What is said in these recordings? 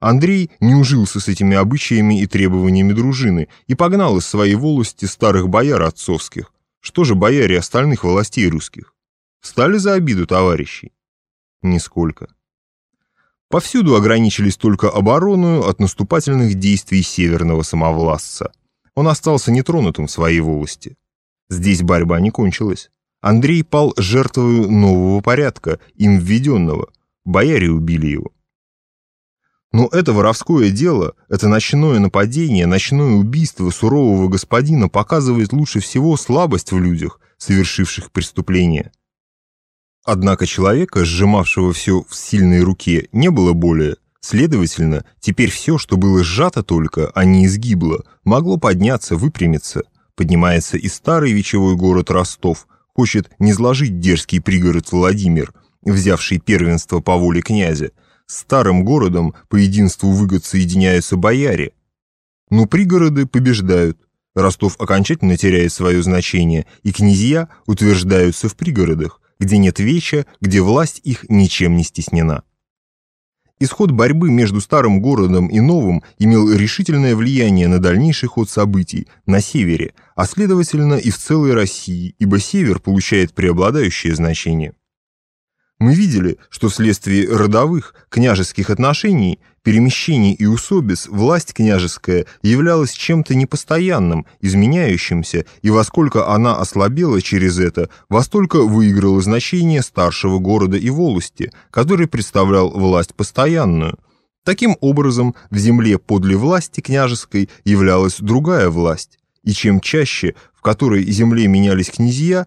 Андрей не ужился с этими обычаями и требованиями дружины и погнал из своей волости старых бояр отцовских. Что же бояре остальных властей русских? Стали за обиду товарищей? Нисколько. Повсюду ограничились только оборону от наступательных действий северного самовластца. Он остался нетронутым в своей волости. Здесь борьба не кончилась. Андрей пал жертвою нового порядка, им введенного. Бояре убили его. Но это воровское дело, это ночное нападение, ночное убийство сурового господина показывает лучше всего слабость в людях, совершивших преступление. Однако человека, сжимавшего все в сильной руке, не было более. Следовательно, теперь все, что было сжато только, а не изгибло, могло подняться, выпрямиться. Поднимается и старый вечевой город Ростов, хочет не сложить дерзкий пригород Владимир, взявший первенство по воле князя, старым городом по единству выгод соединяются бояре. Но пригороды побеждают. Ростов окончательно теряет свое значение, и князья утверждаются в пригородах, где нет веча, где власть их ничем не стеснена. Исход борьбы между старым городом и новым имел решительное влияние на дальнейший ход событий на севере, а следовательно и в целой России, ибо север получает преобладающее значение. Мы видели, что вследствие родовых, княжеских отношений, перемещений и усобиц власть княжеская являлась чем-то непостоянным, изменяющимся, и во сколько она ослабела через это, во столько выиграло значение старшего города и волости, который представлял власть постоянную. Таким образом, в земле подле власти княжеской являлась другая власть, и чем чаще в которой земле менялись князья,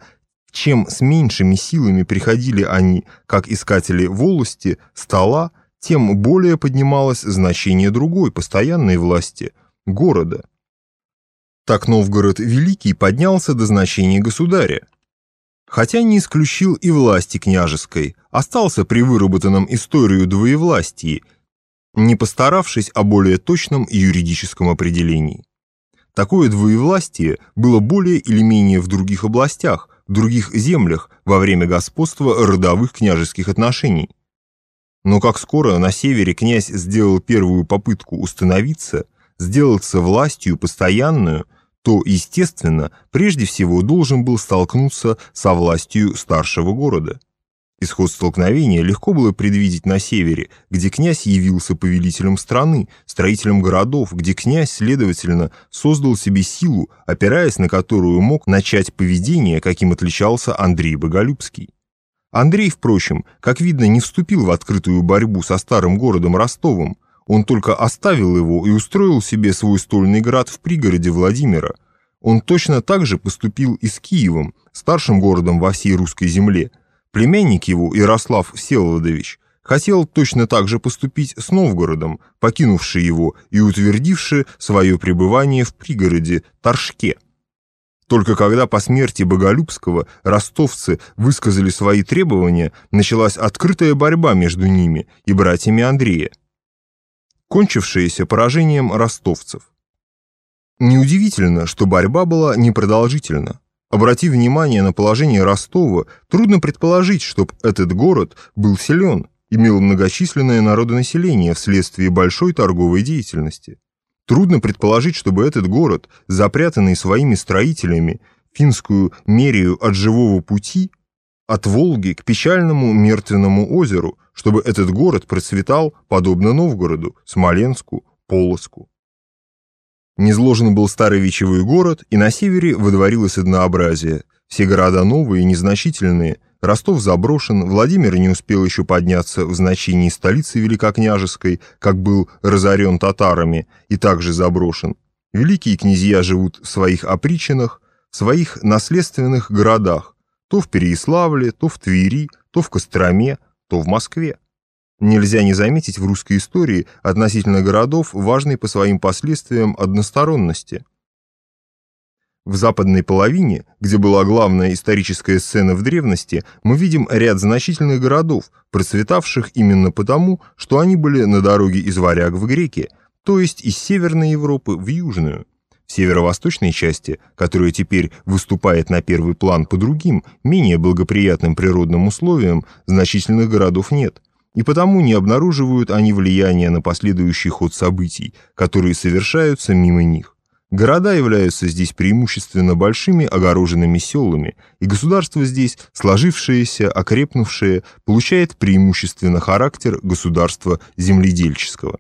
чем с меньшими силами приходили они, как искатели волости, стола, тем более поднималось значение другой, постоянной власти – города. Так Новгород Великий поднялся до значения государя. Хотя не исключил и власти княжеской, остался при выработанном историю двоевластии, не постаравшись о более точном юридическом определении. Такое двоевластие было более или менее в других областях, других землях во время господства родовых княжеских отношений. Но как скоро на севере князь сделал первую попытку установиться, сделаться властью постоянную, то, естественно, прежде всего должен был столкнуться со властью старшего города. Исход столкновения легко было предвидеть на севере, где князь явился повелителем страны, строителем городов, где князь, следовательно, создал себе силу, опираясь на которую мог начать поведение, каким отличался Андрей Боголюбский. Андрей, впрочем, как видно, не вступил в открытую борьбу со старым городом Ростовом, он только оставил его и устроил себе свой стольный град в пригороде Владимира. Он точно так же поступил и с Киевом, старшим городом во всей русской земле – Племянник его, Ярослав Всеволодович, хотел точно так же поступить с Новгородом, покинувший его и утвердивший свое пребывание в пригороде Торжке. Только когда по смерти Боголюбского ростовцы высказали свои требования, началась открытая борьба между ними и братьями Андрея, кончившаяся поражением ростовцев. Неудивительно, что борьба была непродолжительна. Обратив внимание на положение Ростова, трудно предположить, чтобы этот город был силен, имел многочисленное народонаселение вследствие большой торговой деятельности. Трудно предположить, чтобы этот город, запрятанный своими строителями, финскую мерию от живого пути, от Волги к печальному мертвенному озеру, чтобы этот город процветал подобно Новгороду, Смоленску, Полоску. Незложен был старый вечевой город, и на севере выдворилось однообразие. Все города новые и незначительные. Ростов заброшен, Владимир не успел еще подняться в значении столицы Великокняжеской, как был разорен татарами, и также заброшен. Великие князья живут в своих опричинах, в своих наследственных городах, то в Переяславле, то в Твери, то в Костроме, то в Москве. Нельзя не заметить в русской истории относительно городов важной по своим последствиям односторонности. В западной половине, где была главная историческая сцена в древности, мы видим ряд значительных городов, процветавших именно потому, что они были на дороге из варяг в греки, то есть из Северной Европы в Южную. В северо-восточной части, которая теперь выступает на первый план по другим, менее благоприятным природным условиям, значительных городов нет – и потому не обнаруживают они влияния на последующий ход событий, которые совершаются мимо них. Города являются здесь преимущественно большими огороженными селами, и государство здесь, сложившееся, окрепнувшее, получает преимущественно характер государства земледельческого.